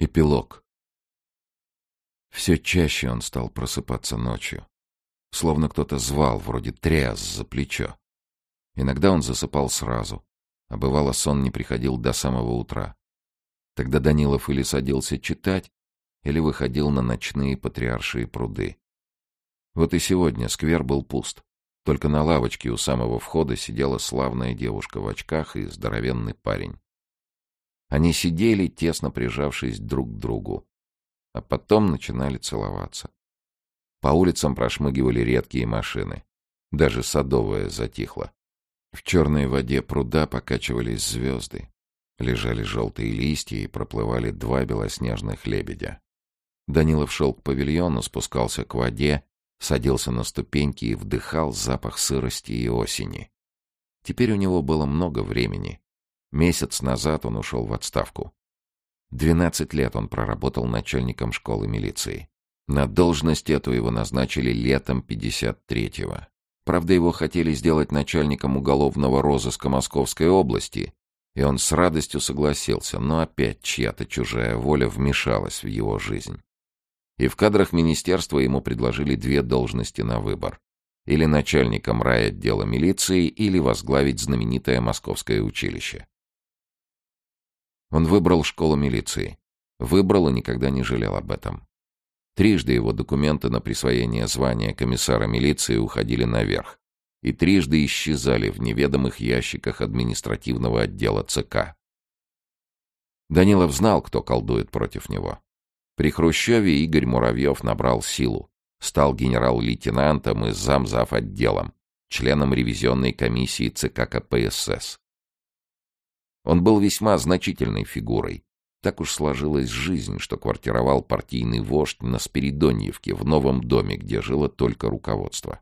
Эпилог. Все чаще он стал просыпаться ночью. Словно кто-то звал, вроде тряс за плечо. Иногда он засыпал сразу, а бывало сон не приходил до самого утра. Тогда Данилов или садился читать, или выходил на ночные патриаршие пруды. Вот и сегодня сквер был пуст. Только на лавочке у самого входа сидела славная девушка в очках и здоровенный парень. Они сидели, тесно прижавшись друг к другу. А потом начинали целоваться. По улицам прошмыгивали редкие машины. Даже садовая затихла. В черной воде пруда покачивались звезды. Лежали желтые листья и проплывали два белоснежных лебедя. Данилов шел к павильону, спускался к воде, садился на ступеньки и вдыхал запах сырости и осени. Теперь у него было много времени. Месяц назад он ушел в отставку. Двенадцать лет он проработал начальником школы милиции. На должность эту его назначили летом 53-го. Правда, его хотели сделать начальником уголовного розыска Московской области, и он с радостью согласился, но опять чья-то чужая воля вмешалась в его жизнь. И в кадрах министерства ему предложили две должности на выбор. Или начальником райотдела милиции, или возглавить знаменитое московское училище. Он выбрал школу милиции. Выбрал и никогда не жалел об этом. Трижды его документы на присвоение звания комиссара милиции уходили наверх. И трижды исчезали в неведомых ящиках административного отдела ЦК. Данилов знал, кто колдует против него. При Хрущеве Игорь Муравьев набрал силу. Стал генерал-лейтенантом и замзав отделом, членом ревизионной комиссии ЦК КПСС. Он был весьма значительной фигурой. Так уж сложилась жизнь, что квартировал партийный вождь на Спиридоньевке в новом доме, где жило только руководство.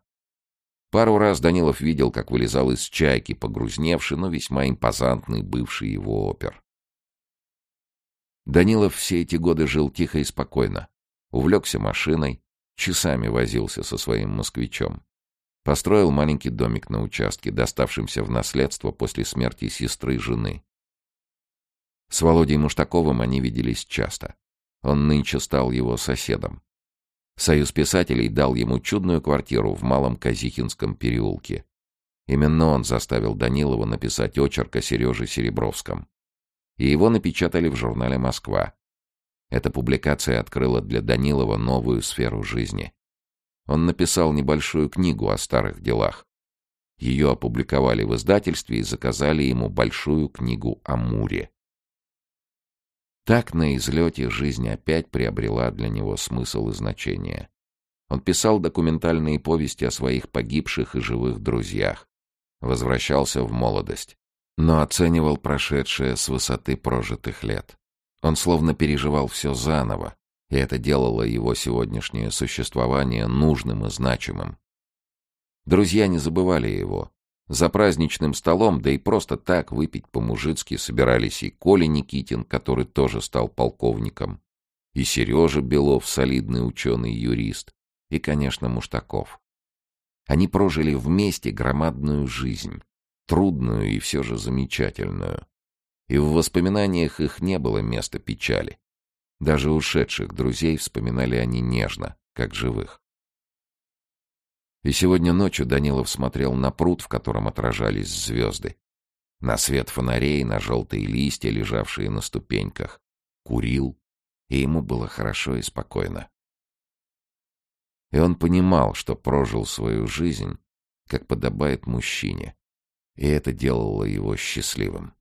Пару раз Данилов видел, как вылезал из чайки погрузневший, но весьма импозантный бывший его опер. Данилов все эти годы жил тихо и спокойно. Увлекся машиной, часами возился со своим москвичом. Построил маленький домик на участке, доставшемся в наследство после смерти сестры жены. С Володей Муштаковым они виделись часто. Он нынче стал его соседом. Союз писателей дал ему чудную квартиру в Малом Казихинском переулке. Именно он заставил Данилова написать очерк о Сереже Серебровском. И его напечатали в журнале «Москва». Эта публикация открыла для Данилова новую сферу жизни. Он написал небольшую книгу о старых делах. Ее опубликовали в издательстве и заказали ему большую книгу о Муре. Так на излете жизнь опять приобрела для него смысл и значение. Он писал документальные повести о своих погибших и живых друзьях. Возвращался в молодость, но оценивал прошедшее с высоты прожитых лет. Он словно переживал все заново, и это делало его сегодняшнее существование нужным и значимым. Друзья не забывали его, за праздничным столом, да и просто так выпить по-мужицки собирались и Коля Никитин, который тоже стал полковником, и Сережа Белов, солидный ученый-юрист, и, конечно, Муштаков. Они прожили вместе громадную жизнь, трудную и все же замечательную. И в воспоминаниях их не было места печали. Даже ушедших друзей вспоминали они нежно, как живых. И сегодня ночью Данилов смотрел на пруд, в котором отражались звезды. На свет фонарей, на желтые листья, лежавшие на ступеньках. Курил, и ему было хорошо и спокойно. И он понимал, что прожил свою жизнь, как подобает мужчине, и это делало его счастливым.